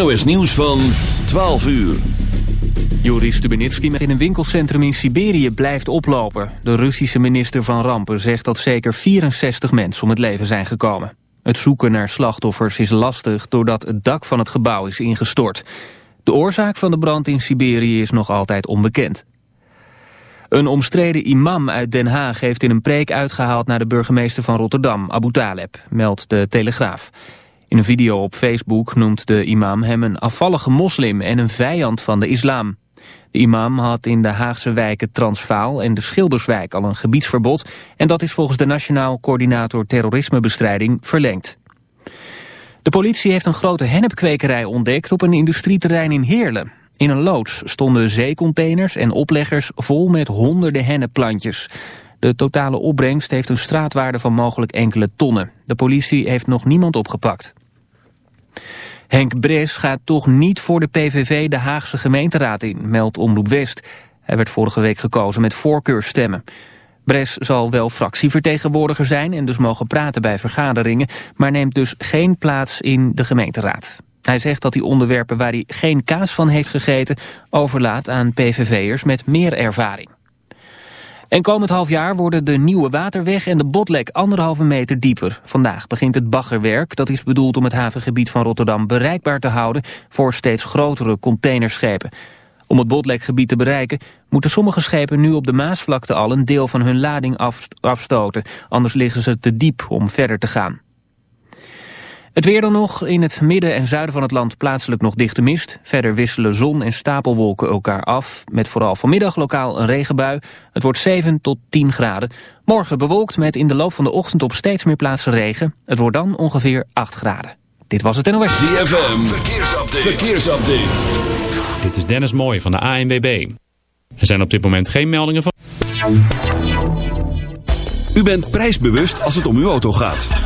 NOS Nieuws van 12 uur. Joris Stubenitski met in een winkelcentrum in Siberië blijft oplopen. De Russische minister van Rampen zegt dat zeker 64 mensen om het leven zijn gekomen. Het zoeken naar slachtoffers is lastig doordat het dak van het gebouw is ingestort. De oorzaak van de brand in Siberië is nog altijd onbekend. Een omstreden imam uit Den Haag heeft in een preek uitgehaald naar de burgemeester van Rotterdam, Abu Taleb, meldt de Telegraaf. In een video op Facebook noemt de imam hem een afvallige moslim en een vijand van de islam. De imam had in de Haagse wijken Transvaal en de Schilderswijk al een gebiedsverbod... en dat is volgens de Nationaal Coördinator Terrorismebestrijding verlengd. De politie heeft een grote hennepkwekerij ontdekt op een industrieterrein in Heerlen. In een loods stonden zeecontainers en opleggers vol met honderden hennepplantjes. De totale opbrengst heeft een straatwaarde van mogelijk enkele tonnen. De politie heeft nog niemand opgepakt. Henk Bres gaat toch niet voor de PVV de Haagse gemeenteraad in, meldt Omroep West. Hij werd vorige week gekozen met voorkeurstemmen. Bres zal wel fractievertegenwoordiger zijn en dus mogen praten bij vergaderingen, maar neemt dus geen plaats in de gemeenteraad. Hij zegt dat hij onderwerpen waar hij geen kaas van heeft gegeten overlaat aan PVV'ers met meer ervaring. En komend half jaar worden de Nieuwe Waterweg en de Botlek anderhalve meter dieper. Vandaag begint het baggerwerk. Dat is bedoeld om het havengebied van Rotterdam bereikbaar te houden voor steeds grotere containerschepen. Om het Botlekgebied te bereiken moeten sommige schepen nu op de Maasvlakte al een deel van hun lading afstoten. Anders liggen ze te diep om verder te gaan. Het weer dan nog. In het midden en zuiden van het land plaatselijk nog dichte mist. Verder wisselen zon en stapelwolken elkaar af. Met vooral vanmiddag lokaal een regenbui. Het wordt 7 tot 10 graden. Morgen bewolkt met in de loop van de ochtend op steeds meer plaatsen regen. Het wordt dan ongeveer 8 graden. Dit was het NOS. ZFM. Verkeersupdate. Verkeersupdate. Dit is Dennis Mooij van de ANWB. Er zijn op dit moment geen meldingen van... U bent prijsbewust als het om uw auto gaat.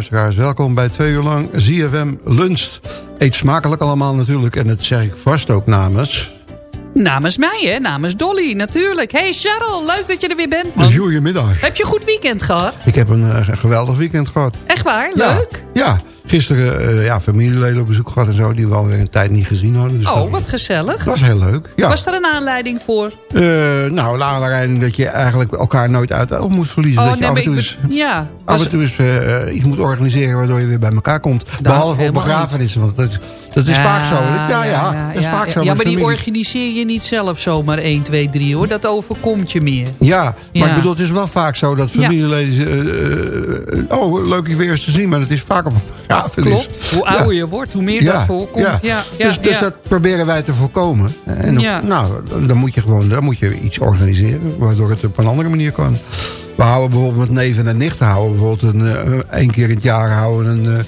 Luisteraars. Welkom bij twee uur lang ZFM Lunch. Eet smakelijk allemaal natuurlijk. En dat zeg ik vast ook namens... Namens mij, hè? Namens Dolly, natuurlijk. Hey Charles, leuk dat je er weer bent, man. Goedemiddag. Heb je een goed weekend gehad? Ik heb een eh, geweldig weekend gehad. Echt waar? Leuk? Ja, gisteren eh, ja, familieleden op bezoek gehad en zo... die we alweer een tijd niet gezien hadden. Dus Oh, dat wat gezellig. dat was heel leuk. Ja. Was er een aanleiding voor? Eh, nou, de aanleiding dat je eigenlijk elkaar nooit uit oog moet verliezen. dat je af en maar toe ik ja. Af en toe eens eh, iets moet organiseren... waardoor je weer bij elkaar komt. Behalve op begrafenissen, want dat, is- dat is vaak zo. Ja, ja, dat is vaak zo. Ja, maar die organiseer je niet zelf zomaar 1, 2, 3 hoor. Dat overkomt je meer. Ja, maar Ja. ik bedoel, het is wel vaak zo dat Ja. familieleden... eh, eh, oh, leuk je weer eens te zien, maar het is vaak op een begrafenis. Klopt. Hoe ouder je wordt, hoe meer dat voorkomt. Ja. Ja, dus dus ja. dat proberen wij te voorkomen. En dan, Ja. nou, dan moet je gewoon dan moet je iets organiseren... waardoor het op een andere manier kan. We houden bijvoorbeeld met neven en nichten... houden bijvoorbeeld een, eh, één keer in het jaar houden een... eh,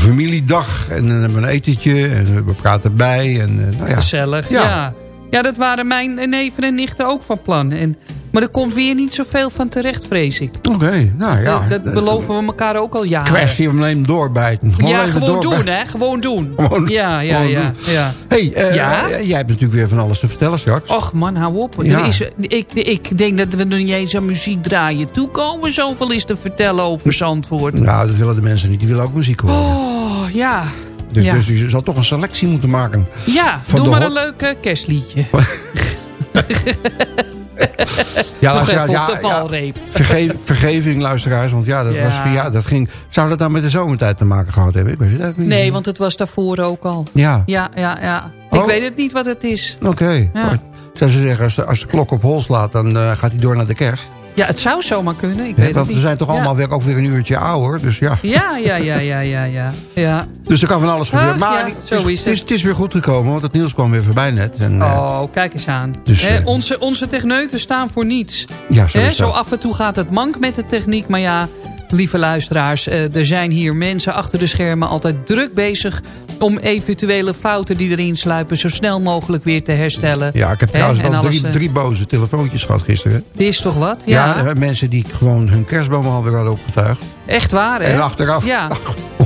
familiedag en dan hebben we een etentje en we praten bij. En, eh, nou ja. Gezellig, Ja. ja. ja. dat waren mijn neven en nichten ook van plan. En, maar er komt weer niet zoveel van terecht, vrees ik. Oké, nou ja. dat, dat beloven we elkaar ook al jaren. Kwestie om alleen doorbijten. Gewoon ja, gewoon doorbijten. doen, hè. Gewoon doen. Gewoon- ja, ja, gewoon ja, doen. ja. hey, eh, Ja? eh, jij hebt natuurlijk weer van alles te vertellen straks. Och man, hou op. Ja. Er is, ik, ik denk dat we nog niet eens aan muziek draaien toekomen. Zoveel is te vertellen over Zandvoort. Nou, dat willen de mensen niet. Die willen ook muziek horen. Oh, ja. dus, ja. dus je zal toch een selectie moeten maken. Ja, doe maar een leuk eh, kerstliedje. Ja, luisteraars, ja, ja, vergeving, luisteraars. Want ja dat, Ja. Was, ja, dat ging... Zou dat nou met de zomertijd te maken gehad hebben? Ik weet het eigenlijk niet. Nee, want het was daarvoor ook al. Ja, Ja, ja, ja. Ik Oh. weet het niet wat het is. oké. Zou ze zeggen, als de, als de klok op hol slaat, dan eh, gaat hij door naar de kerst. Ja, het zou zomaar kunnen. Ik weet het want niet. we zijn toch Ja. allemaal weer, ook weer een uurtje ouder. Dus ja. Ja, ja, ja, ja, ja, ja. ja. Dus er kan van alles gebeuren. Maar ja, het, zo is, het, is, het is weer goed gekomen, want het nieuws kwam weer voorbij net. En, eh, Oh, kijk eens aan. Dus, eh, onze, onze techneuten staan voor niets. ja, zo zo dat. af en toe gaat het mank met de techniek. Maar ja, lieve luisteraars, eh, er zijn hier mensen achter de schermen altijd druk bezig... om eventuele fouten die erin sluipen zo snel mogelijk weer te herstellen. Ja, ik heb trouwens en wel drie, eh, drie boze telefoontjes gehad gisteren. Dit is toch wat? Ja, Ja, mensen die gewoon hun kerstboom alweer hadden opgetuigd. Echt waar hè? En achteraf Ja.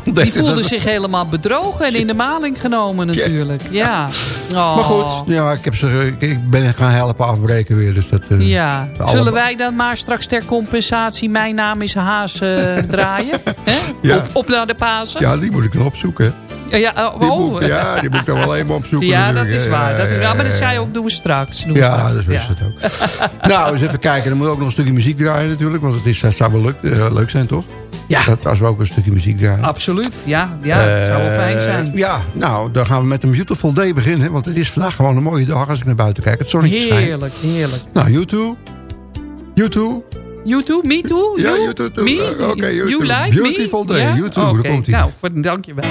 Die dat- zich helemaal bedrogen en in de maling genomen natuurlijk. Ja. Oh. Maar goed, ja, ik, heb ze, ik ben gaan helpen afbreken weer. Dus dat, eh, Ja. Zullen wij dan maar straks ter compensatie Mijn Naam is Haas eh, draaien? Ja. Op, op naar de Pasen? Ja, die moet ik dan opzoeken. Ja, ja, oh, Die oh. moet, ja, die moet ik dan wel even opzoeken. Ja, dat is waar. Dat is, maar dat zei je ook, doen we straks. Doen we Ja, straks. dat is Ja. het ook. nou, eens even kijken. Dan moet ook nog een stukje muziek draaien natuurlijk. Want het, is, het zou wel leuk, eh, leuk zijn, toch? Ja. Dat, als we ook een stukje muziek draaien. Absoluut. Ja, ja dat zou wel fijn Eh, zijn. Ja, nou, dan gaan we met een beautiful day beginnen. Want het is vandaag gewoon een mooie dag als ik naar buiten kijk. Het zonnetje schijnt. Heerlijk, heerlijk. Nou, you too. You too. You too? Me too? Ja, you? you too, too. Me? Eh, oké, you you too. like Beautiful me? day. You too. Daar Oké, komt-ie. Nou, voor- dankjewel.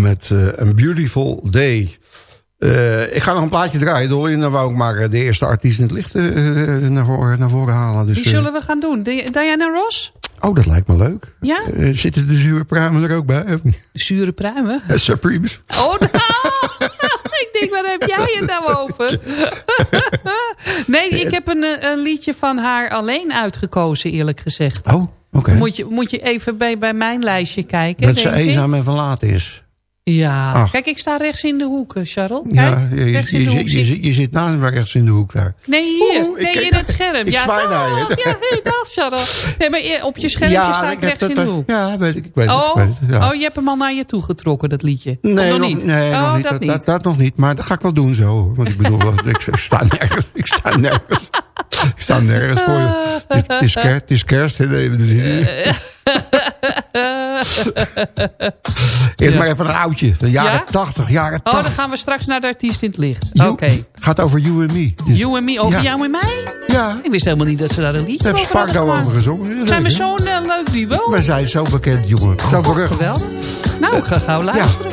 Met eh, A Beautiful Day. Eh, ik ga nog een plaatje draaien, Dolly. En dan wou ik maar eh, de eerste artiest in het licht naar, voren, naar voren halen. Dus, Die zullen we gaan doen. Di- Diana Ross? oh, dat lijkt me leuk. Ja? Zitten de zure pruimen er ook bij? Of niet? Zure pruimen? Eh, Supremes. Oh, nou, ik denk, waar heb jij het nou over? nee, ik heb een, een liedje van haar alleen uitgekozen, eerlijk gezegd. Oh, oké. Moet, je, moet je even bij, bij mijn lijstje kijken, Dat ze ik. eenzaam en verlaten is. Ja, Ach. kijk, ik sta rechts in de hoek, eh, Charles. Kijk, Ja, je, je, rechts in de je, hoek. je, zit- je zit naast me rechts in de hoek daar. Nee, hier. Oeh, nee, in het scherm. ik ja, zwaai naar je. dag. Ja, hey, dag, Charles. Nee, maar eh, op je schermpje sta ik rechts in dat- de hoek. Ja, weet ik. ik weet het, Oh, het, ja. oh, je hebt hem al naar je toe getrokken, dat liedje. Nee, nog nog, niet? nee oh, nog niet. dat, Dat, niet. dat, dat nog niet. Maar dat ga ik wel doen zo. Want ik bedoel, ik, ik sta nergens. Ik sta nergens. Ik sta nergens voor je. Het, is, kerst, het is kerst. Even de zin. Eerst maar even een oudje. De jaren Ja? 80, jaren Oh, 80. dan gaan we straks naar de artiest in het licht. Oké. Gaat over you and me. Dus- You and me, over Ja. jou en mij? Ja, Ik wist helemaal niet dat ze daar een liedje daar over hadden over gezongen. Zijn we zo'n eh, leuk duo? We zijn zo bekend, jongen. Zo berucht. Geweldig. Nou, ik ga gauw luisteren.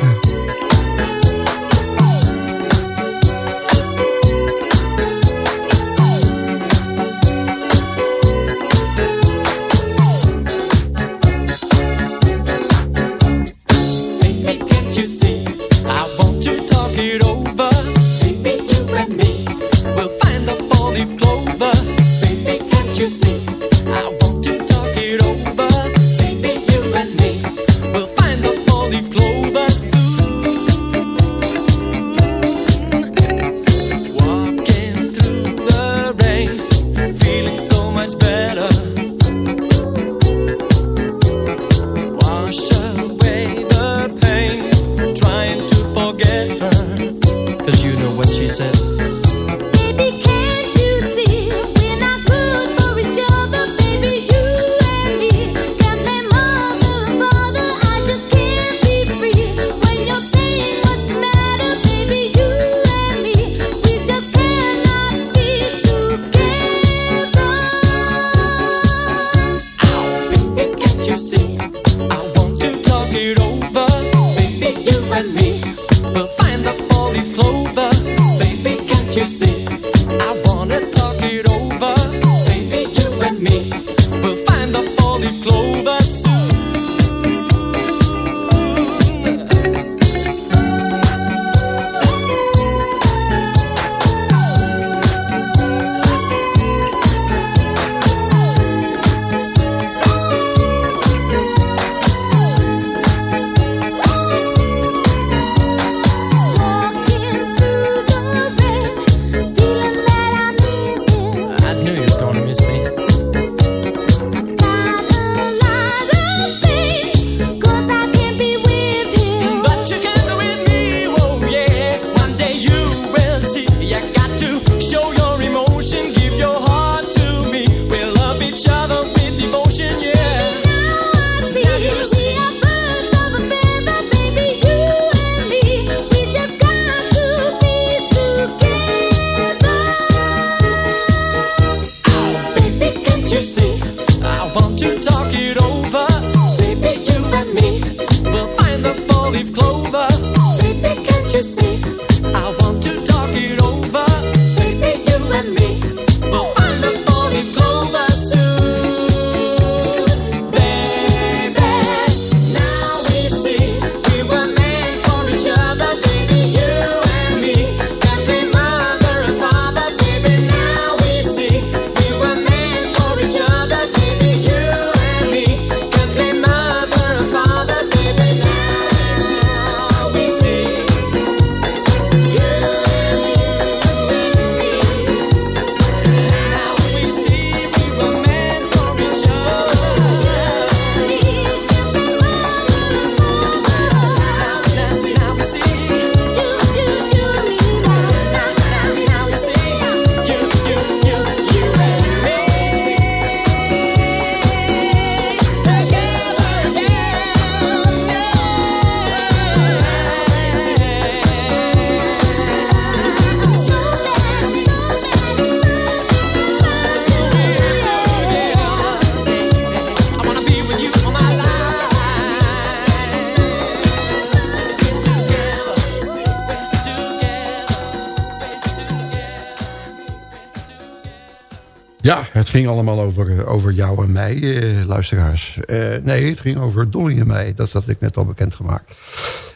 Ging allemaal over, eh, over jou en mij, eh, luisteraars. Eh, nee, het ging over Dolly en mij. Dat had ik net al bekendgemaakt.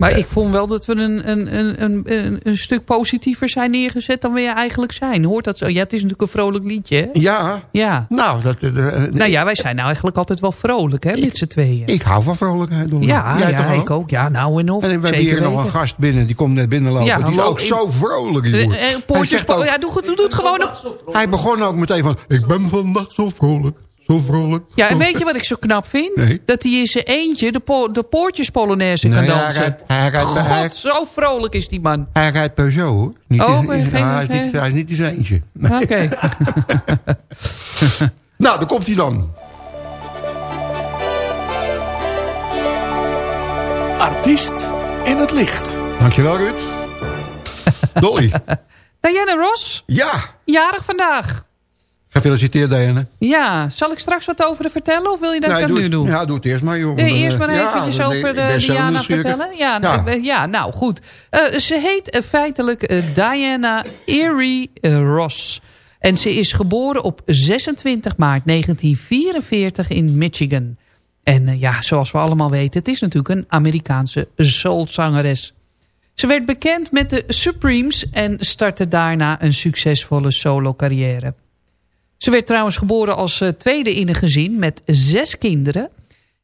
Maar ik vond wel dat we een, een, een, een, een, stuk positiever zijn neergezet dan we eigenlijk zijn. Hoort dat zo? Ja, het is natuurlijk een vrolijk liedje. Hè? Ja, Ja. nou, dat, eh, eh, Nou ja, wij zijn nou eigenlijk altijd wel vrolijk, hè, met z'n tweeën. ik hou van vrolijkheid, Dolly. ja, Jij ja ik ook. Ja, nou en of. En we hebben hier nog een gast binnen, die komt net binnenlopen. Ja, die is ook zo vrolijk. die Eh, eh, Hij, poortjes, zegt ook- ja, doe, goed- doe het gewoon op. hij begon ook meteen van, ik ben vandaag zo vrolijk, zo vrolijk. Ja, en weet je wat ik zo knap vind? Nee. Dat hij in zijn eentje de, po de poortjes Polonaise kan Nee, hij dansen. rijdt- hij rijdt- hij- God, zo vrolijk is die man. Hij rijdt Peugeot, hoor. Niet Oh, in- hij, is niet, hij is niet in zijn eentje. Nee. Oké. Nou, daar komt hij dan. Artiest in het licht. Dankjewel, Ruud. Dolly. Diana Ross, Ja, jarig vandaag. Gefeliciteerd, Diana. Ja, zal ik straks wat over haar vertellen of wil je dat Nee, ik nu het- doe? Ja, doe het eerst maar, joh. Nee, eerst eh, maar ja, eventjes dan- over de zo Diana vertellen. Ja, Ja. nou, ja, nou goed. Eh, ze heet eh, feitelijk eh, Diana Erie eh, Ross. En ze is geboren op 26 maart 1944 in Michigan. En eh, ja, zoals we allemaal weten, het is natuurlijk een Amerikaanse soulzangeres. Ze werd bekend met de Supremes en startte daarna een succesvolle solo carrière. Ze werd trouwens geboren als eh, tweede in een gezin met zes kinderen.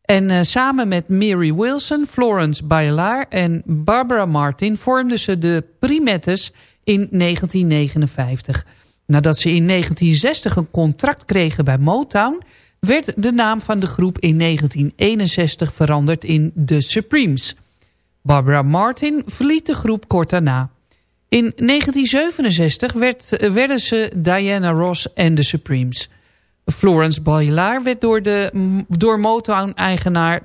En eh, samen met Mary Wilson, Florence Bailar en Barbara Martin... vormden ze de Primettes in 1959. Nadat ze in 1960 een contract kregen bij Motown... werd de naam van de groep in 1961 veranderd in The Supremes. Barbara Martin verliet de groep kort daarna. In 1967 werd, eh, werden ze Diana Ross en de Supremes. Florence Bailar werd door, de, door Motown-eigenaar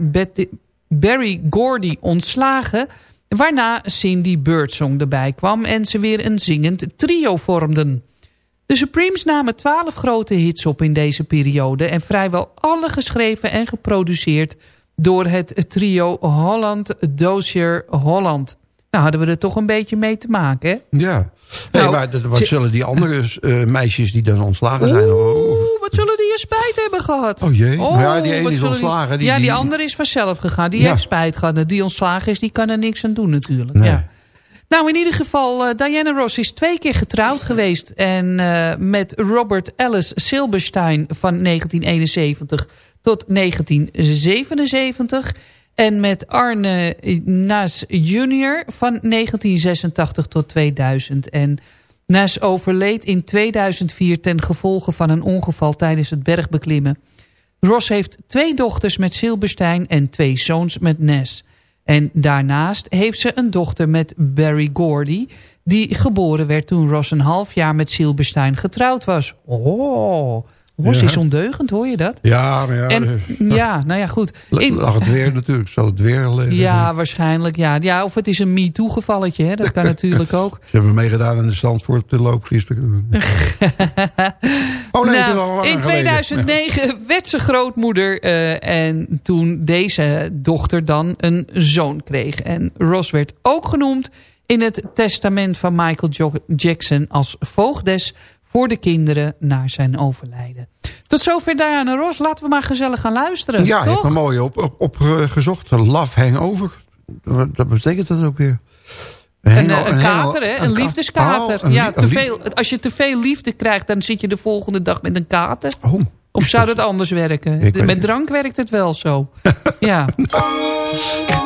Barry Gordy ontslagen... waarna Cindy Birdsong erbij kwam en ze weer een zingend trio vormden. De Supremes namen twaalf grote hits op in deze periode... en vrijwel alle geschreven en geproduceerd door het trio Holland Dozier Holland. Nou hadden we er toch een beetje mee te maken, hè? Ja. Hey, Nou, maar dat, wat zullen die andere eh, meisjes die dan ontslagen zijn? Oh, Oeh, wat zullen die een spijt hebben gehad? Oh jee. Nou ja, die ene is ontslagen, die- ja, die, die- andere is vanzelf gegaan. Die Ja. heeft spijt gehad. Die ontslagen is, die kan er niks aan doen natuurlijk. Nee. Ja. Nou, in ieder geval, eh, Diana Ross is twee keer getrouwd geweest. En eh, met Robert Ellis Silberstein van 1971 tot 1977. En met Arne Naas Jr. van 1986 tot 2000. En Naas overleed in 2004 ten gevolge van een ongeval tijdens het bergbeklimmen. Ross heeft twee dochters met Silberstein en twee zoons met Nes. En daarnaast heeft ze een dochter met Barry Gordy... die geboren werd toen Ross een half jaar met Silberstein getrouwd was. Oh, Ross Ja. is ondeugend, hoor je dat? Ja, maar ja. En eh, ja, nou ja, goed. In- lag het weer natuurlijk. Zal het weer liggen. ja, waarschijnlijk. Ja. ja, of het is een MeToo-gevalletje, hè? dat kan natuurlijk ook. Ze hebben meegedaan in de stand voor de loop gisteren. oh nee, Nou, in geleden. 2009 werd ze grootmoeder eh, en toen deze dochter dan een zoon kreeg. En Ross werd ook genoemd in het testament van Michael Jackson als voogdes voor de kinderen na zijn overlijden. Tot zover Diana Ross. Laten we maar gezellig gaan luisteren. Ja, je hebt toch? een mooie opgezocht. Op, op, eh, gezocht. Love Hangover. Dat betekent dat ook weer? Een, hengel- eh, een kater, hè? een Een ka- liefdeskater. Oh, ja, te veel, als je te veel liefde krijgt, dan zit je de volgende dag met een kater. Oh, Of zou dat anders werken? Ik Met drank werkt het wel zo. ja.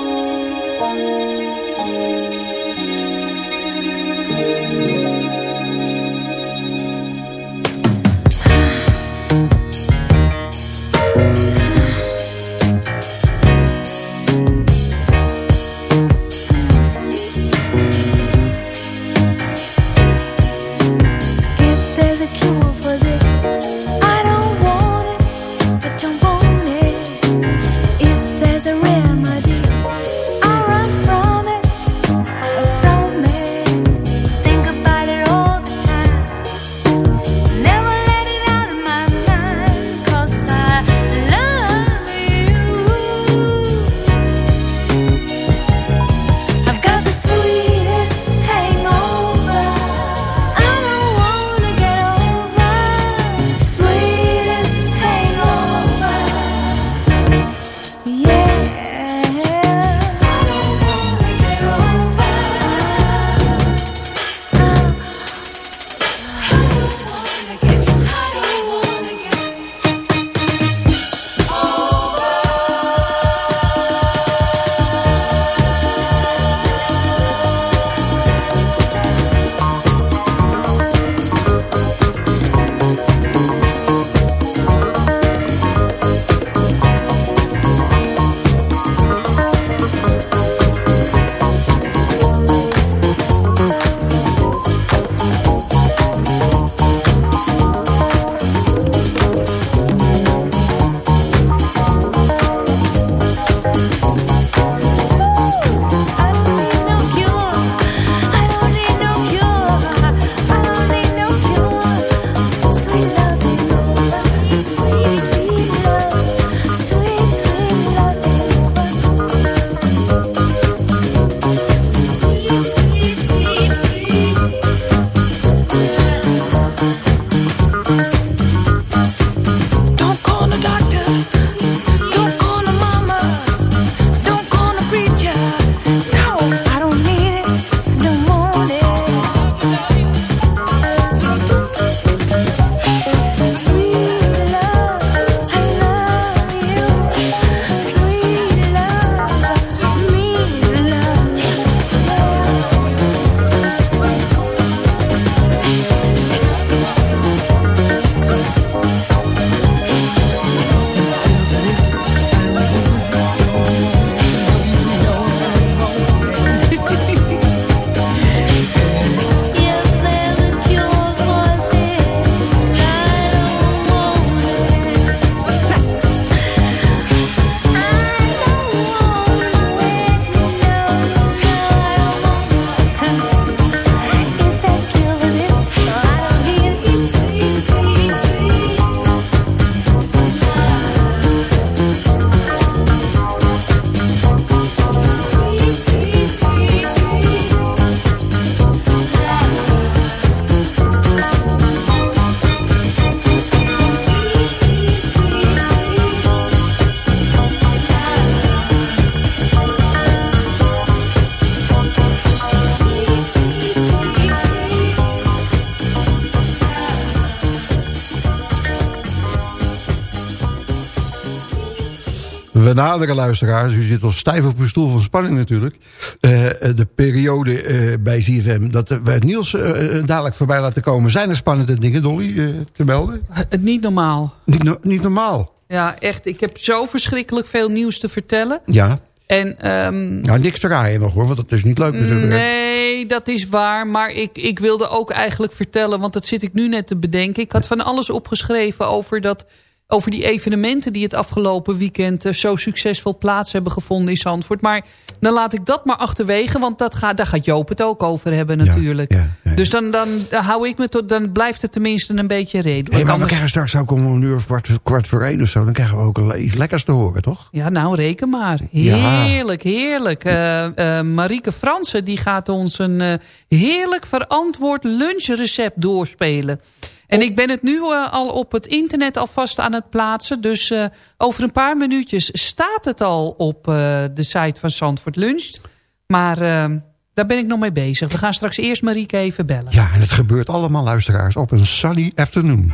benaderen, luisteraars. U zit al stijf op uw stoel van spanning natuurlijk. Eh, de periode eh, bij ZFM dat we het nieuws eh, dadelijk voorbij laten komen. Zijn er spannende dingen, Dolly, te melden? Het niet normaal. Niet, no- niet normaal. Ja, echt. Ik heb zo verschrikkelijk veel nieuws te vertellen. Ja. En Nou, niks te raaien nog hoor, want dat is niet leuk natuurlijk. Nee, dat is waar. Maar ik, ik wilde ook eigenlijk vertellen, want dat zit ik nu net te bedenken. Ik had van alles opgeschreven over, dat, over die evenementen die het afgelopen weekend eh, zo succesvol plaats hebben gevonden in Zandvoort. Maar dan laat ik dat maar achterwege, want dat gaat, daar gaat Joop het ook over hebben natuurlijk. ja, ja. Dus dan, dan, hou ik me tot, dan blijft het tenminste een beetje redelijk. Hey, maar we Anders- krijgen straks ook om een uur of kwart, kwart voor één of zo. Dan krijgen we ook iets lekkers te horen, toch? Ja, nou, reken maar. Heerlijk, heerlijk. Eh, Marieke Fransen die gaat ons een heerlijk verantwoord lunchrecept doorspelen. En ik ben het nu eh, al op het internet alvast aan het plaatsen. Dus eh, over een paar minuutjes staat het al op eh, de site van Zandvoort Lunch. Maar eh, daar ben ik nog mee bezig. We gaan straks eerst Marieke even bellen. Ja, en het gebeurt allemaal, luisteraars, op een sunny afternoon.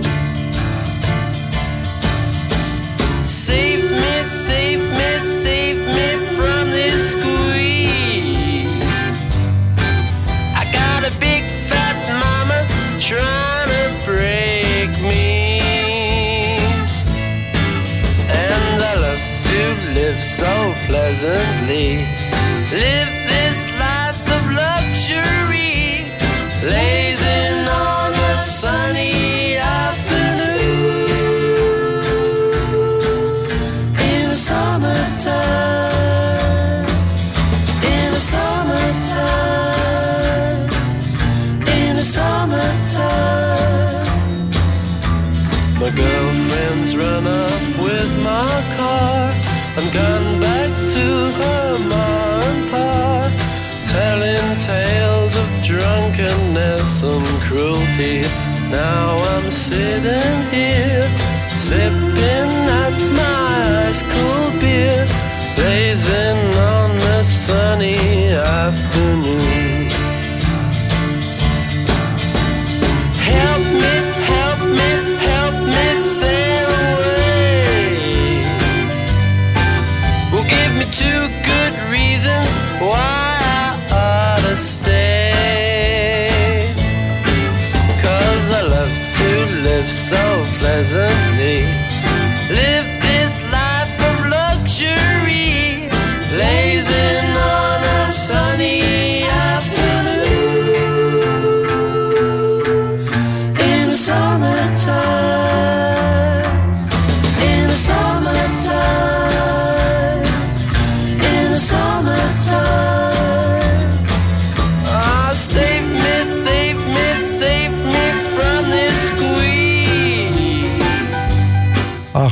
Pleasantly.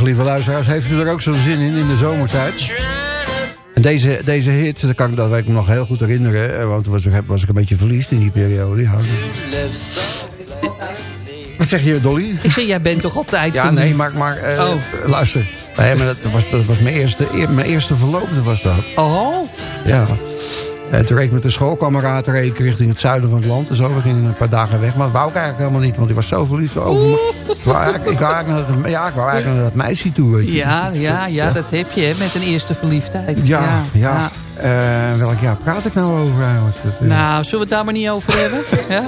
Lieve luisteraars, heeft u er ook zo'n zin in, in de zomertijd? En deze, deze hit, dat, kan ik, dat weet ik me nog heel goed herinneren. eh, Want toen was ik, was ik een beetje verliefd in die periode. Ja. Wat zeg je, Dolly? Ik zeg, jij bent toch altijd Ja, verliefd? nee, maar, maar eh, Oh. luister. Nee, maar dat was, dat was mijn, eerste, eer- mijn eerste verloofde was dat. Oh, Ja. En toen reed ik met een schoolkameraad reed richting het zuiden van het land. En zo, we gingen een paar dagen weg. Maar dat wou ik eigenlijk helemaal niet, want ik was zo verliefd over me. Ik wou eigenlijk, ik wou eigenlijk naar dat, ja, ik wou eigenlijk naar dat meisje toe, weet je. ja, ja, ja, dat heb je hè, met een eerste verliefdheid. Ja, ja. Eh, welk jaar praat ik nou over eigenlijk? Eh, Nou, zullen we het daar maar niet over hebben? Ja?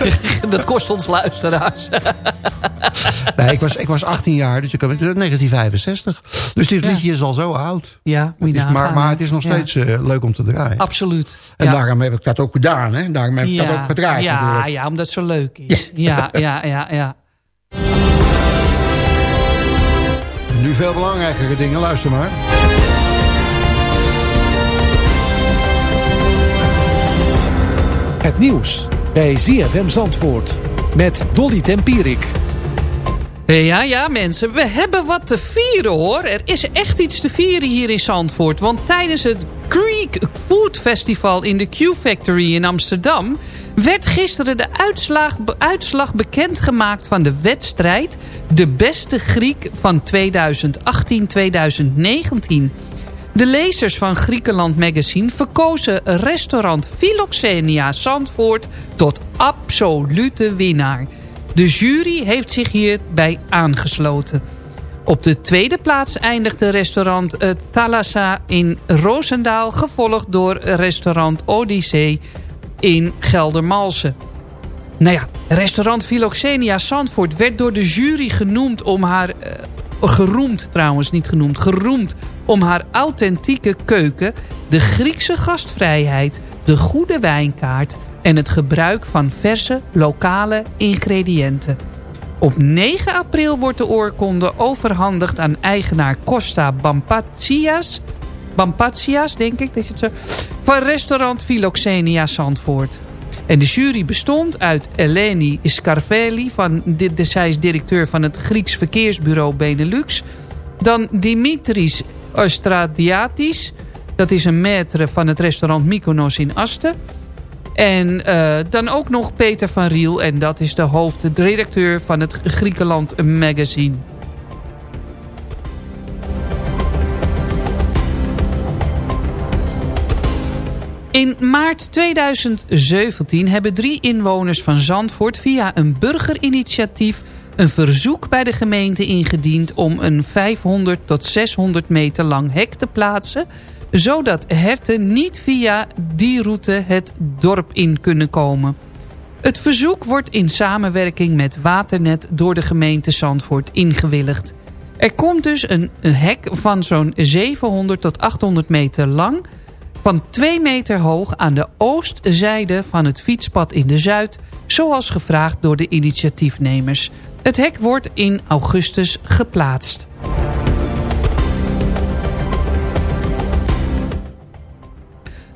dat kost ons luisteraars. nee, ik, was, ik was 18 jaar, dus ik heb 1965. Dus dit Ja. liedje is al zo oud. Ja, Het is, maar, maar het is nog Ja. steeds eh, leuk om te draaien. Absoluut. En daarom heb ik dat ook gedaan, hè? Daarom heb ik dat ook gedraaid ja, natuurlijk. ja, omdat het zo leuk is. Ja, ja, ja, ja. Nu veel belangrijkere dingen, luister maar. Het nieuws bij ZFM Zandvoort met Dolly Tempierik. Ja, ja mensen, we hebben wat te vieren hoor. Er is echt iets te vieren hier in Zandvoort. Want tijdens het Greek Food Festival in de Q-Factory in Amsterdam... werd gisteren de uitslag, uitslag bekendgemaakt van de wedstrijd... De Beste Griek van 2018-2019. De lezers van Griekenland Magazine verkozen restaurant Philoxenia Zandvoort tot absolute winnaar. De jury heeft zich hierbij aangesloten. Op de tweede plaats eindigde restaurant uh, Thalassa in Roosendaal... gevolgd door restaurant Odyssee in Geldermalsen. Nou ja, restaurant Philoxenia Zandvoort werd door de jury genoemd om haar... Uh, geroemd trouwens, niet genoemd, geroemd om haar authentieke keuken... de Griekse gastvrijheid, de goede wijnkaart en het gebruik van verse lokale ingrediënten. Op 9 april wordt de oorkonde overhandigd aan eigenaar Costa Bampatsias... Bampatsias, denk ik dat je het zo... van restaurant Philoxenia Zandvoort. En de jury bestond uit Eleni Scarvelli, van, de, zij is directeur van het Grieks Verkeersbureau Benelux. Dan Dimitris Ostradiatis, dat is een maître van het restaurant Mykonos in Asten. En uh, dan ook nog Peter van Riel. En dat is de hoofdredacteur van het Griekenland Magazine. In maart 2017 hebben drie inwoners van Zandvoort via een burgerinitiatief een verzoek bij de gemeente ingediend om een 500 tot 600 meter lang hek te plaatsen zodat herten niet via die route het dorp in kunnen komen. Het verzoek wordt in samenwerking met Waternet door de gemeente Zandvoort ingewilligd. Er komt dus een hek van zo'n 700 tot 800 meter lang... van 2 meter hoog aan de oostzijde van het fietspad in de Zuid... zoals gevraagd door de initiatiefnemers. Het hek wordt in augustus geplaatst.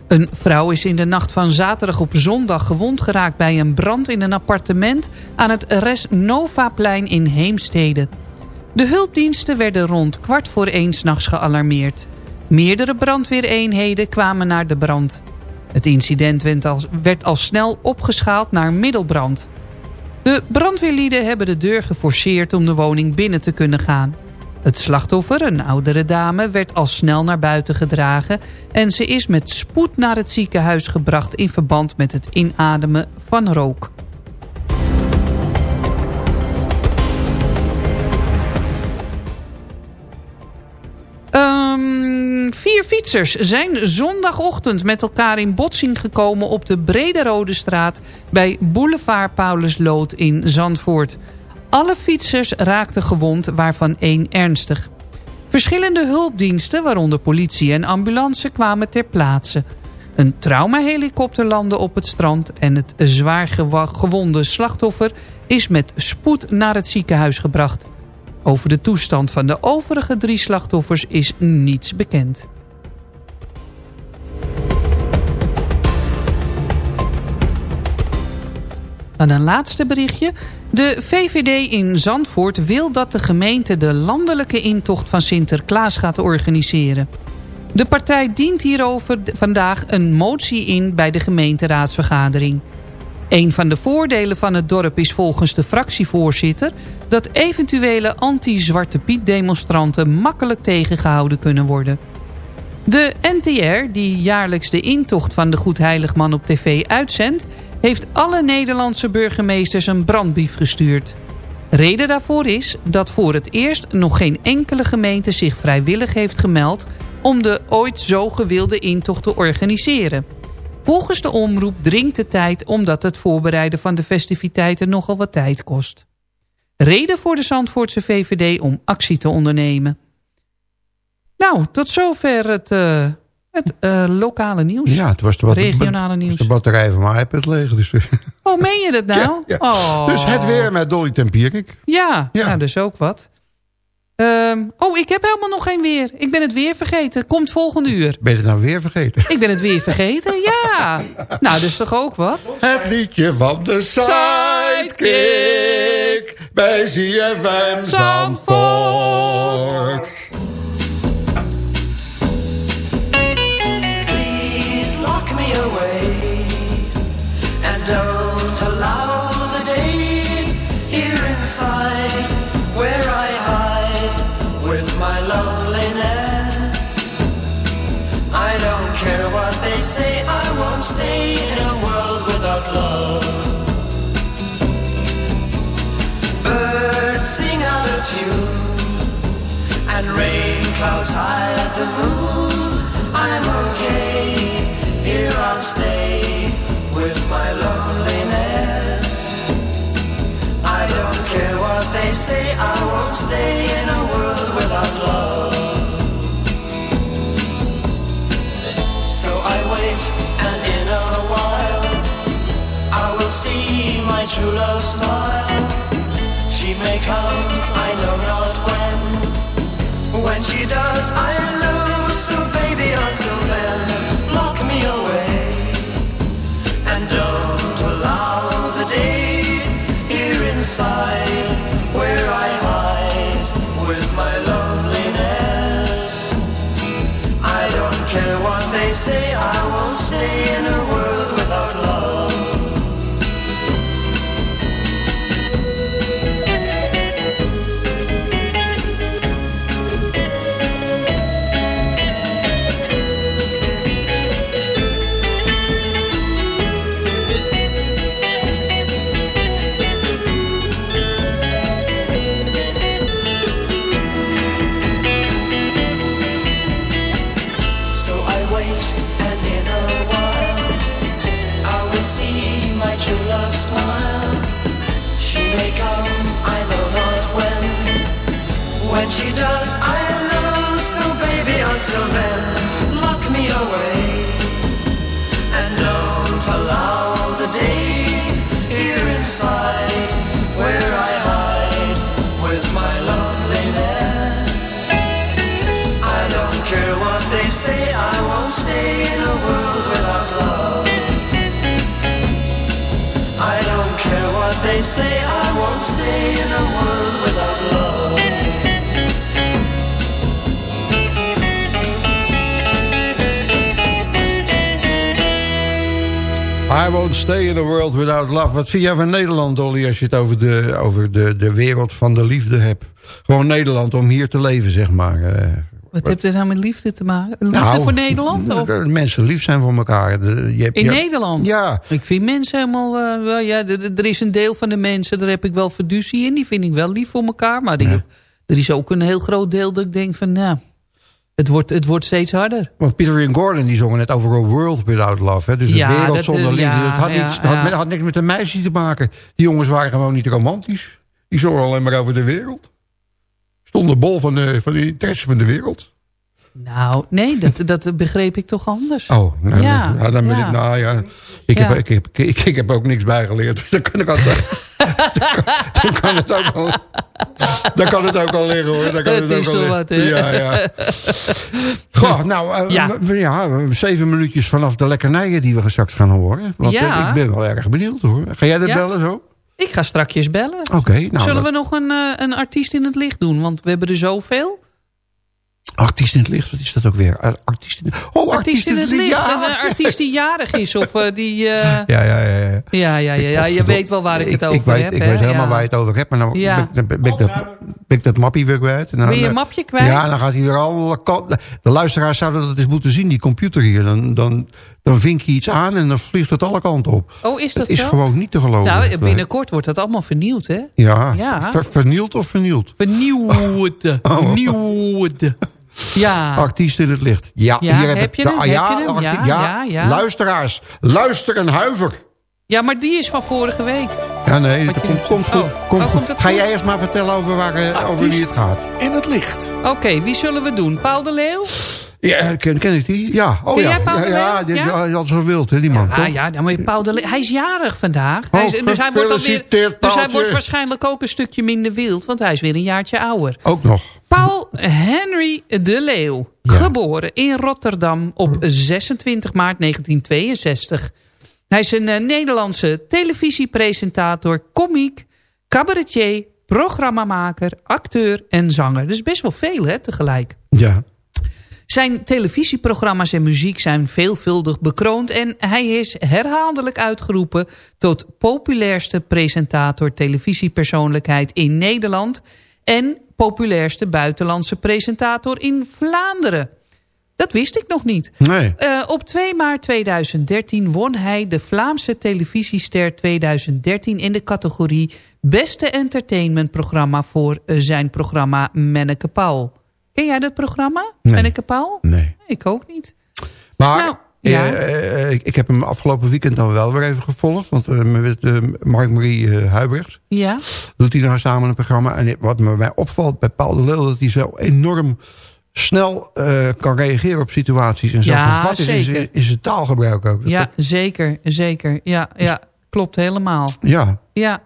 Een vrouw is in de nacht van zaterdag op zondag gewond geraakt bij een brand in een appartement aan het Res Nova-plein in Heemstede. De hulpdiensten werden rond kwart voor één s'nachts gealarmeerd. Meerdere brandweereenheden kwamen naar de brand. Het incident werd al, snel opgeschaald naar middelbrand. De brandweerlieden hebben de deur geforceerd om de woning binnen te kunnen gaan. Het slachtoffer, een oudere dame, werd al snel naar buiten gedragen... en ze is met spoed naar het ziekenhuis gebracht... in verband met het inademen van rook. Vier fietsers zijn zondagochtend met elkaar in botsing gekomen... op de Brede Rode Straat bij Boulevard Paulusloot in Zandvoort... Alle fietsers raakten gewond, waarvan één ernstig. Verschillende hulpdiensten, waaronder politie en ambulance, kwamen ter plaatse. Een traumahelikopter landde op het strand... en het zwaar gewonde slachtoffer is met spoed naar het ziekenhuis gebracht. Over de toestand van de overige drie slachtoffers is niets bekend. Dan een laatste berichtje. De VVD in Zandvoort wil dat de gemeente de landelijke intocht van Sinterklaas gaat organiseren. De partij dient hierover vandaag een motie in bij de gemeenteraadsvergadering. Een van de voordelen van het dorp is volgens de fractievoorzitter... dat eventuele anti-Zwarte Piet demonstranten makkelijk tegengehouden kunnen worden. De NTR, die jaarlijks de intocht van de Goedheiligman op tv uitzendt heeft alle Nederlandse burgemeesters een brandbrief gestuurd. Reden daarvoor is dat voor het eerst nog geen enkele gemeente zich vrijwillig heeft gemeld... om de ooit zo gewilde intocht te organiseren. Volgens de omroep dringt de tijd omdat het voorbereiden van de festiviteiten nogal wat tijd kost. Reden voor de Zandvoortse VVD om actie te ondernemen. Nou, tot zover het... Uh, het uh, lokale nieuws. Ja, het was de, regionale nieuws. de batterij van mijn iPad leeg. Dus... Oh, meen je dat nou? Ja, Oh. Dus het weer met Dolly Tempierik. Ja, ja. Nou, dus ook wat. Ehm, oh, ik heb helemaal nog geen weer. Ik ben het weer vergeten. Komt volgende uur. Ben je het nou weer vergeten? Ik ben het weer vergeten, ja. Nou, dus toch ook wat? Het liedje van de Sidekick bij ZFM Zandvoort. Say, I won't stay in a world without love. May come, I know not when. When she does, I stay in a world without love. Wat vind jij van Nederland, Dolly, als je het over de, over de, de wereld van de liefde hebt? Gewoon Nederland, om hier te leven, zeg maar. Eh, Wat heeft dit nou met liefde te maken? Liefde nou, voor Nederland? Of? Mensen lief zijn voor elkaar. Je hebt- In je Nederland? Ja. Ik vind mensen helemaal... eh, wel, ja, er is een deel van de mensen, daar heb ik wel verduzie in. Die vind ik wel lief voor elkaar. Maar die, er is ook een heel groot deel dat ik denk van... Nou, het wordt, het wordt steeds harder. Want Peter Ian Gordon die zongen net over a world without love. Hè? Dus Ja, een wereld dat, zonder eh, liefde. ja, dat had, ja, niets, had, niks met een meisje te maken. Die jongens waren gewoon niet romantisch. Die zongen alleen maar over de wereld. Stonden bol van de, van de interesse van de wereld. Nou, nee, dat, dat begreep ik toch anders. Oh, nou, Ja, ja, dan ben ja. ik, nou ja. Ik, Ja. Heb, ik, heb, ik, ik heb ook niks bijgeleerd. Dus dan kan ik altijd... dan, kan het ook al, dan kan het ook al liggen hoor. Dan kan Het het, ook is al wat, hè? Ja, ja. Goh, nou, eh, Ja. ja, zeven minuutjes vanaf de lekkernijen die we straks gaan horen. Want Ja. eh, ik ben wel erg benieuwd hoor. Ga jij dat Ja. bellen zo? Ik ga strakjes bellen. Oké, nou. Zullen dat- we nog een, eh, een artiest in het licht doen? Want we hebben er zoveel. Artiest in het licht, wat is dat ook weer? Artiest in, oh, Artiest in het licht. Ja, Een eh, artiest die jarig is. Of eh, die... eh, ja, ja, ja. ja. Ja, ja, ja, ja, je weet wel waar ik het over ik weet, heb. Ik weet helemaal Ja. waar je het over hebt. Maar dan Ja. ben, ben- ben ik dat, ben ik dat mappie weer kwijt. En dan, Ben je eh, mapje kwijt? Ja, dan gaat hij er alle kanten... De luisteraars zouden dat eens moeten zien, die computer hier. Dan, dan, dan vink je iets aan en dan vliegt het alle kanten op. Oh, is dat Het is gewoon niet te geloven. Nou, binnenkort wordt dat allemaal vernieuwd, hè? Ja, Ja. Ver- vernield of vernield? Vernieuwd. Oh. Vernieuwd. Ja. Artiest in het licht. Ja, Ja, hier heb je de- hem? ah, Heb ja, je hem? Ja, ja, ja, ja. luisteraars. Luister en huiver. Ja, maar die is van vorige week. Ja, nee, dat komt, komt goed. Oh. Komt Oh, goed. komt het Ga goed? jij eerst maar vertellen over, waar, eh, over wie het gaat. in het licht. Oké, wie zullen we doen? Paul de Leeuw? Ja, ken, ken ik die? Ja. Oh ja. ja, de ja, Ja? die had zo wild, hè, die man. Ah toch? ja, dan moet je Paul de Leeuw. Hij is jarig vandaag. Oh, hij is, dus hij wordt Dus hij wordt waarschijnlijk ook een stukje minder wild. Want hij is weer een jaartje ouder. Ook nog. Paul Henry de Leeuw. Geboren in Rotterdam op 26 maart 1962. Hij is een eh, Nederlandse televisiepresentator, komiek, cabaretier, programmamaker, acteur en zanger. Dus best wel veel hè, tegelijk. Ja. Zijn televisieprogramma's en muziek zijn veelvuldig bekroond... en hij is herhaaldelijk uitgeroepen tot populairste presentator televisiepersoonlijkheid in Nederland... en populairste buitenlandse presentator in Vlaanderen. Dat wist ik nog niet. Nee. Uh, op 2 maart 2013 won hij de Vlaamse televisiester 2013 in de categorie Beste Entertainmentprogramma voor uh, zijn programma Menneke Paul. Ken jij dat programma, Nee. Menneke Paul? Nee. Ik ook niet. Maar Nou, ja. eh, eh, ik, ik heb hem afgelopen weekend dan wel weer even gevolgd. Want eh, met eh, Mark-Marie eh, Huibrecht Ja? doet hij nou samen een programma. En wat me mij opvalt bij Paul de Leeuw... dat hij zo enorm snel eh, kan reageren op situaties. En zo Ja, is in zijn taalgebruik ook. Dat- Ja, zeker, zeker. Ja, ja, klopt helemaal. ja. Ja.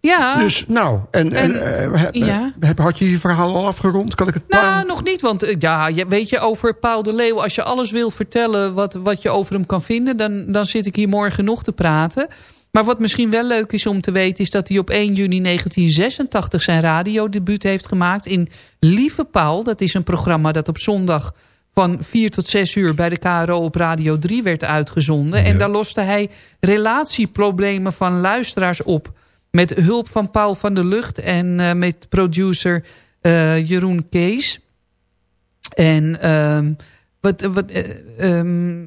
Ja, Dus nou, en, en, En- eh, heb- ja. heb, had je je verhaal al afgerond? Kan ik het Nou, nog niet, want eh, ja, je- weet je, over Paul de Leeuw... als je alles wil vertellen wat, wat je over hem kan vinden... Dan, dan zit ik hier morgen nog te praten. Maar wat misschien wel leuk is om te weten... is dat hij op 1 juni 1986 zijn radiodebuut heeft gemaakt... in Lieve Paul. Dat is een programma dat op zondag van 4 tot 6 uur... bij de KRO op Radio 3 werd uitgezonden. En daar loste hij relatieproblemen van luisteraars op... met hulp van Paul van der Lucht en eh, met producer eh, Jeroen Kees... En ehm, wat, wat, eh, ehm,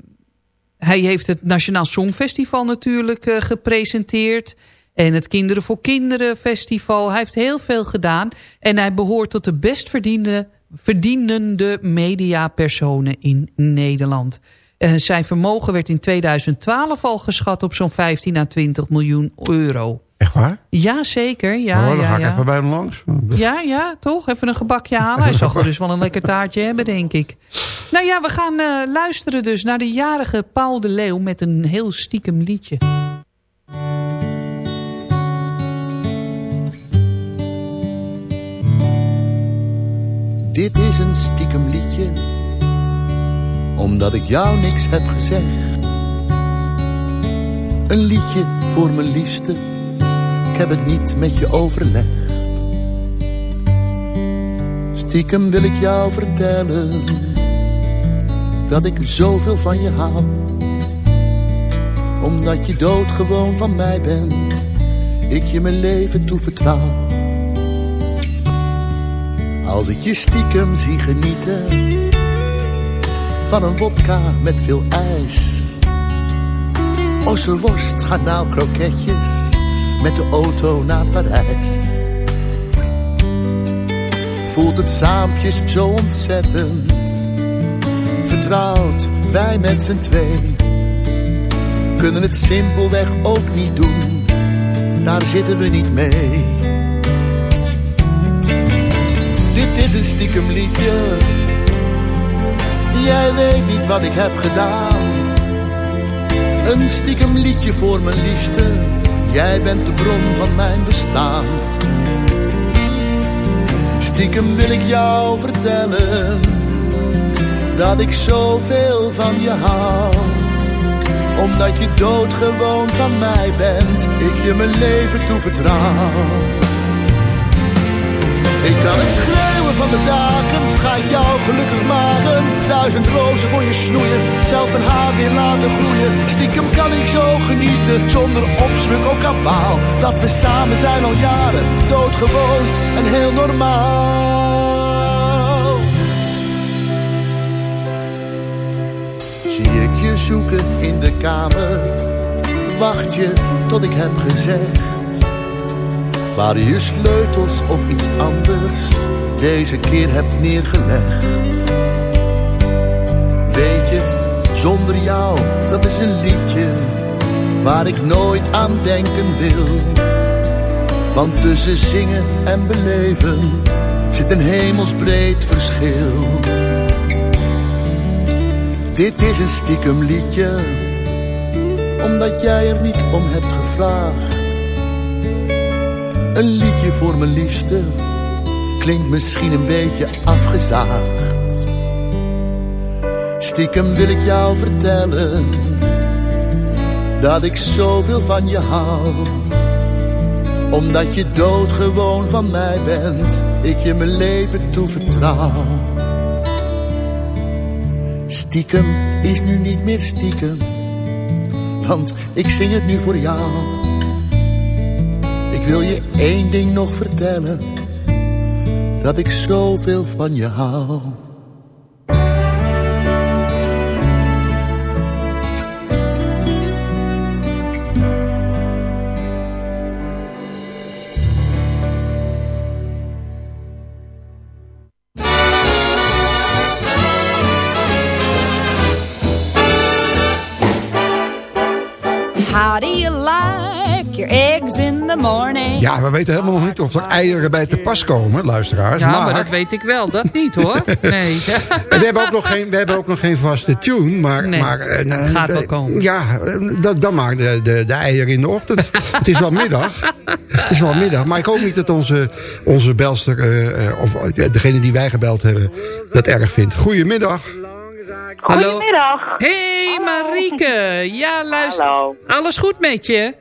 hij heeft het Nationaal Songfestival natuurlijk eh, gepresenteerd. En het Kinderen voor Kinderen Festival. Hij heeft heel veel gedaan. En hij behoort tot de best verdiende, verdienende mediapersonen in Nederland. Eh, zijn vermogen werd in 2012 al geschat op zo'n 15 à 20 miljoen euro. Echt waar? Ja, zeker. Ja, oh, dan ja, ga ik ja. even bij hem langs. Ja, ja, toch? Even een gebakje halen. Hij zal er dus wel een lekker taartje hebben, denk ik. Nou ja, we gaan eh, luisteren dus naar de jarige Paul de Leeuw... met een heel stiekem liedje. Dit is een stiekem liedje, omdat ik jou niks heb gezegd. Een liedje voor mijn liefste, heb het niet met je overlegd. Stiekem wil ik jou vertellen, dat ik zoveel van je hou. Omdat je doodgewoon van mij bent, ik je mijn leven toevertrouw. Als ik je stiekem zie genieten van een wodka met veel ijs. Ossenworst, garnaalkroketjes met de auto naar Parijs. Voelt het saampjes zo ontzettend. Vertrouwd, wij met z'n twee. Kunnen het simpelweg ook niet doen, daar zitten we niet mee. Dit is een stiekem liedje. Jij weet niet wat ik heb gedaan. Een stiekem liedje voor mijn liefste. Jij bent de bron van mijn bestaan. Stiekem wil ik jou vertellen dat ik zoveel van je hou. Omdat je doodgewoon van mij bent, ik je mijn leven toevertrouw. Ik kan het schreeuwen van de daken, ga ik jou gelukkig maken. Duizend rozen voor je snoeien, zelf mijn haar weer laten groeien. Stiekem kan ik zo genieten, zonder opsmuk of kabaal. Dat we samen zijn al jaren, doodgewoon en heel normaal. Zie ik je zoeken in de kamer, wacht je tot ik heb gezegd. Waar je sleutels of iets anders deze keer hebt neergelegd. Weet je, zonder jou, dat is een liedje waar ik nooit aan denken wil. Want tussen zingen en beleven zit een hemelsbreed verschil. Dit is een stiekem liedje, omdat jij er niet om hebt gevraagd. Een liedje voor mijn liefste, klinkt misschien een beetje afgezaagd. Stiekem wil ik jou vertellen dat ik zoveel van je hou. Omdat je doodgewoon van mij bent, ik je mijn leven toevertrouw. Stiekem is nu niet meer stiekem, want ik zing het nu voor jou. Wil je één ding nog vertellen, dat ik zoveel van je hou. How do you like your eggs in the morning? Ja, we weten helemaal nog niet of er eieren bij te pas komen, luisteraars. Ja, maar, dat weet ik wel. Dat niet hoor. Nee. we, hebben ook nog geen, we hebben ook nog geen vaste tune. Maar, Nee, maar, eh, gaat wel eh, komen. Ja, eh, dan, dan maar de, de, de eieren in de ochtend. het is wel middag. Het is wel middag. Maar ik hoop niet dat onze, onze belster, eh, eh, of degene die wij gebeld hebben, dat erg vindt. Goedemiddag. Hallo. Goedemiddag. Hey Marieke. Ja, luister. Hallo. Alles goed met je?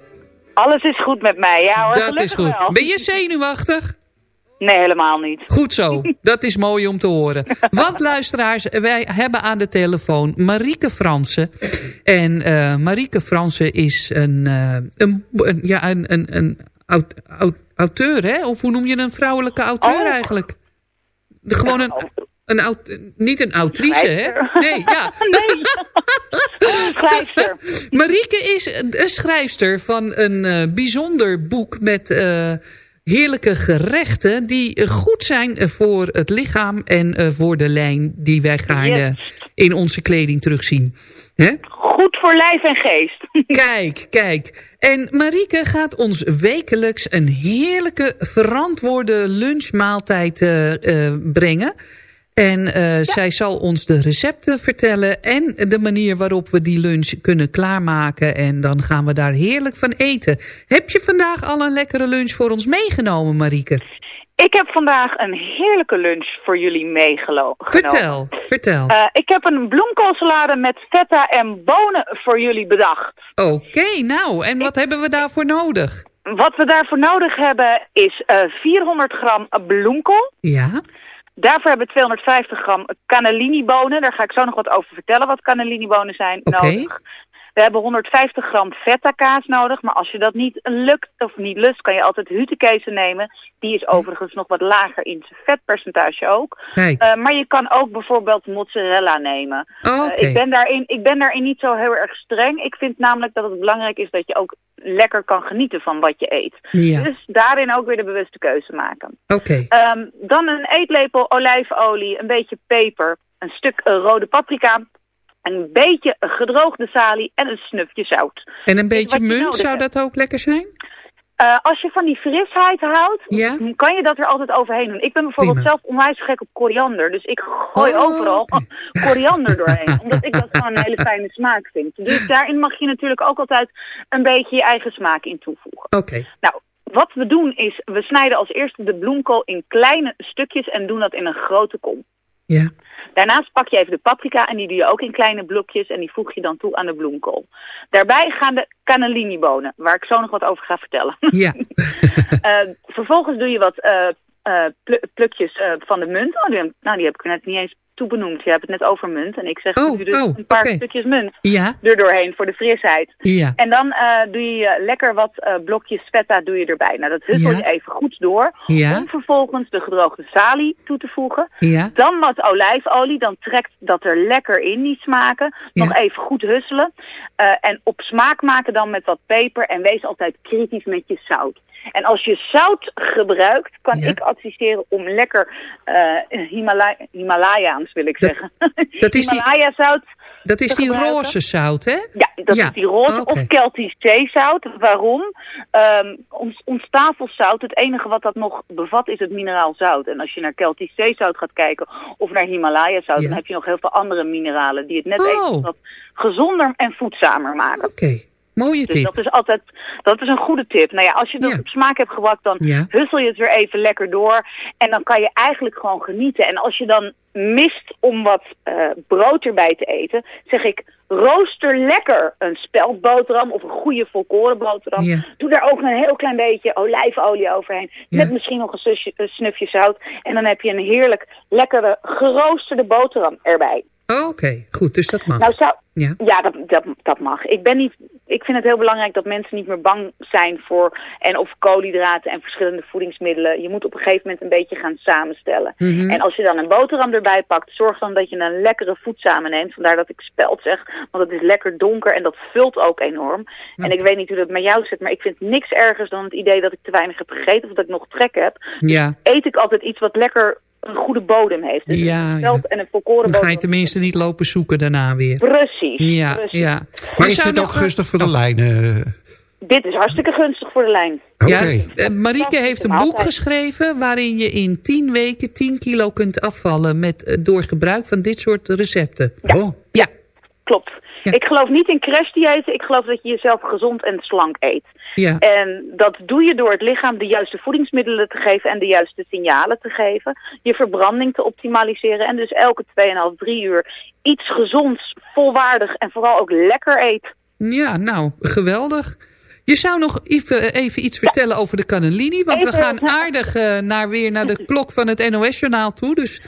Alles is goed met mij, ja hoor. Dat is goed. wel. Ben je zenuwachtig? Nee, helemaal niet. Goed zo, dat is mooi om te horen. Want luisteraars, wij hebben aan de telefoon Marieke Fransen. En eh, Marieke Fransen is een, eh, een, een- ja, een, een, een aut- aut- auteur, hè? Of hoe noem je een vrouwelijke auteur Oh. eigenlijk? De, gewoon een, een niet een autrice, hè? Nee, ja. Nee. Schrijfster. Marieke is een schrijfster van een eh, bijzonder boek met eh, heerlijke gerechten... die goed zijn voor het lichaam en eh, voor de lijn die wij gaarne in onze kleding terugzien. Hè? Goed voor lijf en geest. Kijk, kijk. En Marieke gaat ons wekelijks een heerlijke verantwoorde lunchmaaltijd brengen. En eh, zij zal ons de recepten vertellen en de manier waarop we die lunch kunnen klaarmaken. En dan gaan we daar heerlijk van eten. Heb je vandaag al een lekkere lunch voor ons meegenomen, Marieke? Ik heb vandaag een heerlijke lunch voor jullie meegenomen. Vertel, vertel. Eh, ik heb een bloemkoolsalade met feta en bonen voor jullie bedacht. Oké, nou, en wat hebben we daarvoor nodig? Wat we daarvoor nodig hebben is eh 400 gram bloemkool. Ja, Daarvoor hebben we 250 gram cannellini-bonen. Daar ga ik zo nog wat over vertellen wat cannellini-bonen zijn nodig. We hebben 150 gram feta kaas nodig. Maar als je dat niet lukt of niet lust, kan je altijd hutekezen nemen. Die is overigens nog wat lager in zijn vetpercentage ook. Eh, maar je kan ook bijvoorbeeld mozzarella nemen. Oh, Eh, ik, ben daarin, ik ben daarin niet zo heel erg streng. Ik vind namelijk dat het belangrijk is dat je ook lekker kan genieten van wat je eet. Ja. Dus daarin ook weer de bewuste keuze maken. Oké. Ehm, dan een eetlepel olijfolie, een beetje peper, een stuk eh, rode paprika, een beetje gedroogde salie en een snufje zout. En een beetje munt, zou hebt. dat ook lekker zijn? Eh, als je van die frisheid houdt, Ja. kan je dat er altijd overheen doen. Ik ben bijvoorbeeld Prima. zelf onwijs gek op koriander. Dus ik gooi Oh, overal koriander doorheen. Omdat ik dat gewoon een hele fijne smaak vind. Dus daarin mag je natuurlijk ook altijd een beetje je eigen smaak in toevoegen. Oké. Nou, wat we doen is, we snijden als eerste de bloemkool in kleine stukjes en doen dat in een grote kom. Ja. Daarnaast pak je even de paprika en die doe je ook in kleine blokjes en die voeg je dan toe aan de bloemkool. Daarbij gaan de cannellini bonen, waar ik zo nog wat over ga vertellen. Ja. Eh, vervolgens doe je wat eh, eh, plu- plukjes van de munt. Oh, die, nou, die heb ik er net niet eens toe benoemd. Je hebt het net over munt. En ik zeg Oh, nu dus oh, een paar stukjes munt Ja. er doorheen voor de frisheid. Ja. En dan eh, doe je lekker wat eh, blokjes feta doe je erbij. Nou, dat hussel Ja. je even goed door. Ja. Om vervolgens de gedroogde salie toe te voegen. Ja. Dan wat olijfolie. Dan trekt dat er lekker in, die smaken. Nog even goed husselen. Eh, en op smaak maken dan met wat peper. En wees altijd kritisch met je zout. En als je zout gebruikt, kan Ja. ik adviseren om lekker eh Himala Himalayaans, wil ik Dat- zeggen. dat is die- Himalaya zout. Dat is die roze zout, hè? Ja, dat Ja. is die roze Oké. of Keltisch zeezout. Waarom? Ehm, ons, ons tafelzout, het enige wat dat nog bevat is het mineraal zout. En als je naar Keltisch zeezout gaat kijken of naar Himalaya zout, Ja. dan heb je nog heel veel andere mineralen die het net Oh. even wat gezonder en voedzamer maken. Oké. Mooie Dus tip. dat is altijd, dat is een goede tip. Nou ja, als je dat op smaak hebt gewakt, dan Ja. hussel je het weer even lekker door. En dan kan je eigenlijk gewoon genieten. En als je dan mist om wat eh, brood erbij te eten, zeg ik, rooster lekker een speldboterham of een goede volkorenboterham. Ja. Doe daar ook een heel klein beetje olijfolie overheen. Met misschien nog een, susje- een snufje zout. En dan heb je een heerlijk lekkere geroosterde boterham erbij. Oh, Oké, goed, dus dat mag. Nou, zou, Ja. ja, dat, dat, dat mag. Ik, ben niet, ik vind het heel belangrijk dat mensen niet meer bang zijn voor en of koolhydraten en verschillende voedingsmiddelen. Je moet op een gegeven moment een beetje gaan samenstellen. Mhm. En als je dan een boterham erbij pakt, zorg dan dat je een lekkere voedzame neemt. Vandaar dat ik speld zeg, want het is lekker donker en dat vult ook enorm. En ik weet niet hoe dat met jou zit, maar ik vind niks ergers dan het idee dat ik te weinig heb gegeten of dat ik nog trek heb. Ja, Eet ik altijd iets wat lekker een goede bodem heeft. Dus Ja, een en een volkoren dan ga je tenminste niet lopen zoeken daarna weer. Precies. Ja, precies. ja. Maar is dit ook eh, gunstig voor de lijnen? Dit is hartstikke gunstig voor de lijn. Ja, eh, Marieke heeft een boek geschreven waarin je in 10 weken 10 kilo kunt afvallen met, eh, door gebruik van dit soort recepten. Oh, Ja, Klopt. Ik geloof niet in crashdiëten. Ik geloof dat je jezelf gezond en slank eet. ja. En dat doe je door het lichaam de juiste voedingsmiddelen te geven en de juiste signalen te geven. Je verbranding te optimaliseren en dus elke 2,5, 3 uur iets gezonds, volwaardig en vooral ook lekker eet. Ja, nou, geweldig. Je zou nog even, even iets vertellen over de cannellini. Want we gaan aardig eh, naar, weer naar de klok van het NOS-journaal toe. Dus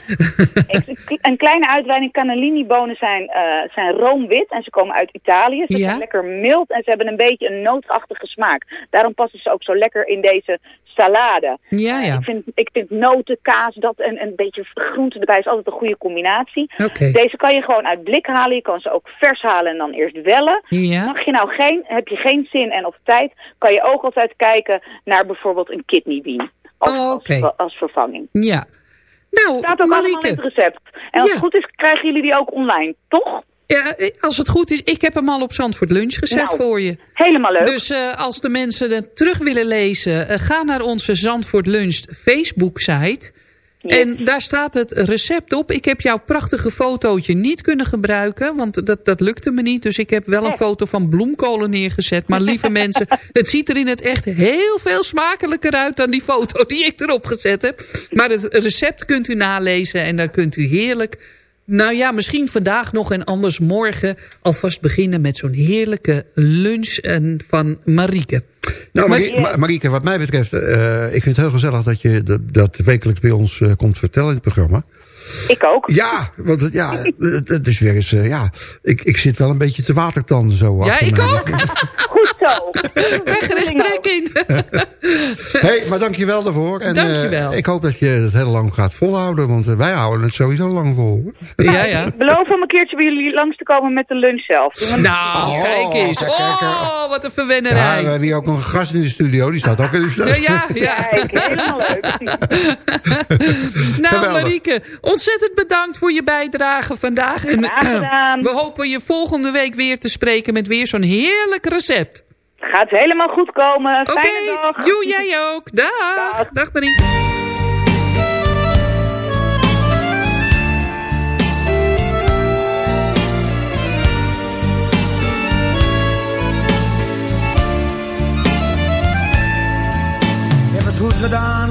Een kleine uitweiding, cannellini-bonen zijn, eh, zijn roomwit en ze komen uit Italië. Ze Ja. zijn lekker mild en ze hebben een beetje een nootachtige smaak. Daarom passen ze ook zo lekker in deze salade. ja, ja. Ik vind, ik vind noten, kaas, dat en een beetje groente erbij is altijd een goede combinatie. Deze kan je gewoon uit blik halen. Je kan ze ook vers halen en dan eerst wellen. Ja. Mag je nou geen, heb je geen zin en of tijd, kan je ook altijd kijken naar bijvoorbeeld een kidneybean. Als, Oh, als, als vervanging. Ja. Nou, Staat ook allemaal in Marieke. het recept. En als Ja. het goed is, krijgen jullie die ook online, toch? Ja, als het goed is, ik heb hem al op Zandvoort Lunch gezet Nou, voor je. Helemaal leuk. Dus eh, als de mensen het terug willen lezen, eh, ga naar onze Zandvoort Lunch Facebook site. En daar staat het recept op. Ik heb jouw prachtige fotootje niet kunnen gebruiken, want dat, dat lukte me niet. Dus ik heb wel een foto van bloemkolen neergezet. Maar lieve mensen, het ziet er in het echt heel veel smakelijker uit dan die foto die ik erop gezet heb. Maar het recept kunt u nalezen en dan kunt u heerlijk... Nou ja, misschien vandaag nog en anders morgen alvast beginnen met zo'n heerlijke lunch en van Marieke. Nou, Marieke, wat mij betreft, eh, ik vind het heel gezellig dat je dat, dat wekelijks bij ons eh, komt vertellen in het programma. Ik ook. Ja, want het, ja, het, is weer eens, eh, ja, ik, ik zit wel een beetje te watertanden zo. Ja, achter ik mij. Ook. Goed zo. Er trek in. hey, maar dankjewel daarvoor. En, eh, ik hoop dat je het heel lang gaat volhouden, want eh, wij houden het sowieso lang vol. Ja, ja. Beloof om een keertje bij jullie langs te komen met de lunch zelf. Nou, Oh, kijk eens. Oh, wat een Ja, we verwennerij. hebben hier ook nog een gast in de studio, die staat ook in de studio. Ja, ja, ja. Kijk, helemaal leuk. Nou, Geweldig. Marieke, ontzettend bedankt voor je bijdrage vandaag. En, gedaan. we hopen je volgende week weer te spreken met weer zo'n heerlijk recept. Gaat helemaal goed komen. Oké, Fijne dag. doe jij ook. Dag. Dag. Dag, Marieke. Ik heb het goed gedaan,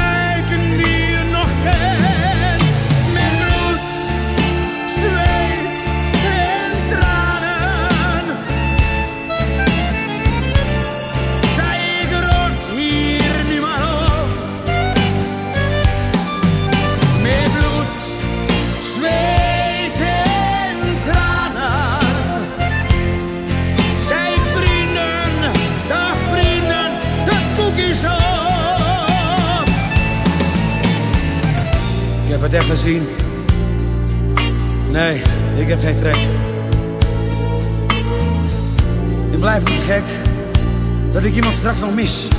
straks nog mis.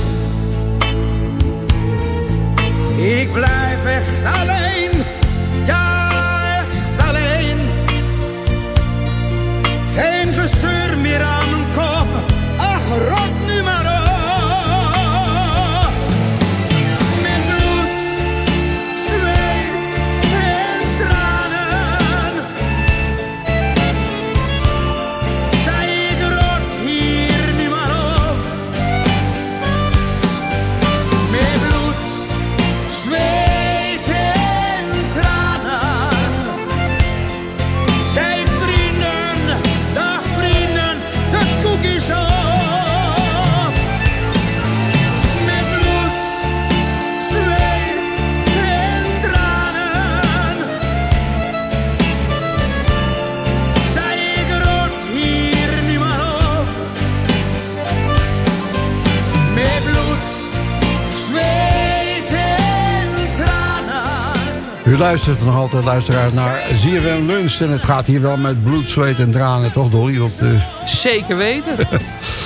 Luistert nog altijd, luisteraars, naar ZFM Lunch. En het gaat hier wel met bloed, zweet en tranen, toch Dolly? Op de... Zeker weten.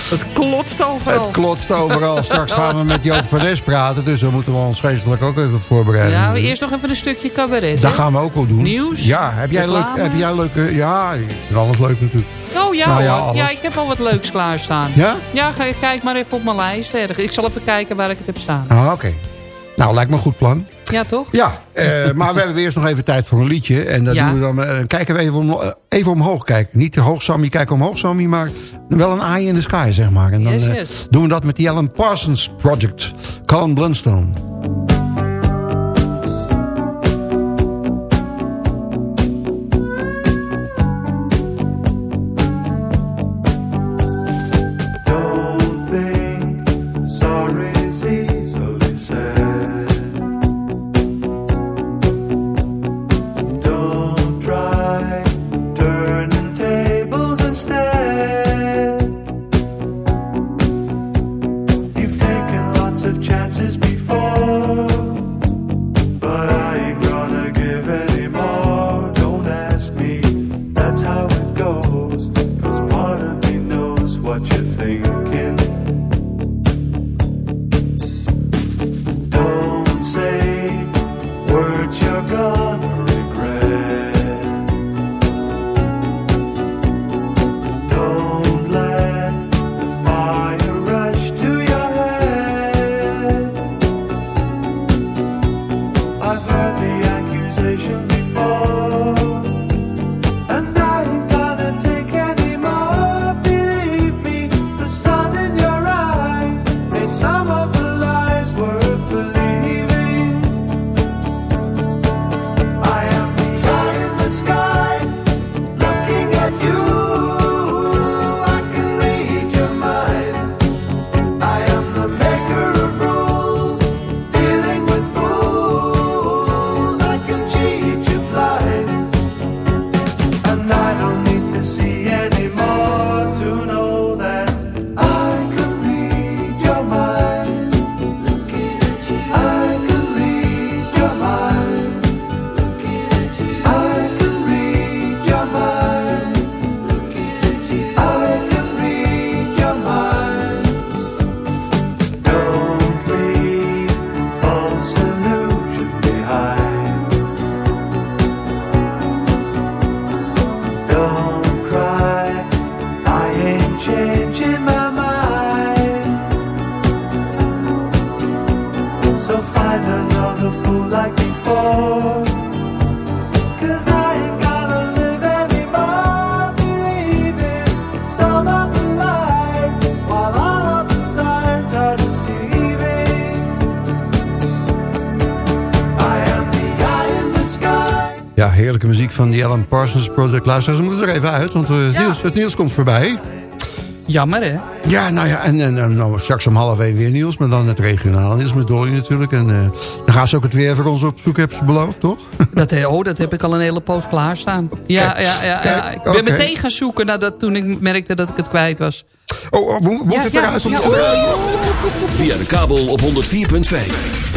Het klotst overal. Het klotst overal. Straks gaan we met Joop van Nes praten. Dus daar moeten we ons geestelijk ook even voorbereiden. Ja, we eerst nog even een stukje cabaret. Dat gaan we ook wel doen. Nieuws? Ja, heb jij, leuk, heb jij leuke... Ja, ik vind alles leuk natuurlijk. Oh ja, Nou ja, ik heb al wat leuks klaarstaan. Ja? Ja, ga- kijk maar even op mijn lijst. Ik zal even kijken waar ik het heb staan. Ah, oké. Nou, lijkt me een goed plan. Ja, toch? Ja, eh, maar we hebben eerst nog even tijd voor een liedje. En dan Ja. doen we dan, eh, kijken we even, om, eh, even omhoog kijken. Niet de hoog Sammy, kijk omhoog Sammy, maar wel een eye in the sky, zeg maar. En dan Yes, yes. doen we dat met die Alan Parsons Project. Colin Blunstone. Van die Alan Parsons Project luisteren. Dus we moeten er even uit, want eh, Niels, het Niels komt voorbij. Jammer, hè? Ja, nou ja, en, en, en nou, straks om half één weer Niels, maar dan het regionale Niels met Dolly natuurlijk. En eh, dan gaan ze ook het weer voor ons op zoek, hebben ze beloofd, toch? Dat, eh, oh, dat heb ik al een hele poos klaarstaan. Ja, Kijk, ja, ja, ja. kijk, Ik ben meteen gaan zoeken nadat, toen ik merkte dat ik het kwijt was. Oh, oh moet Ja, het ja, eruit? ja, Via de kabel op 104.5.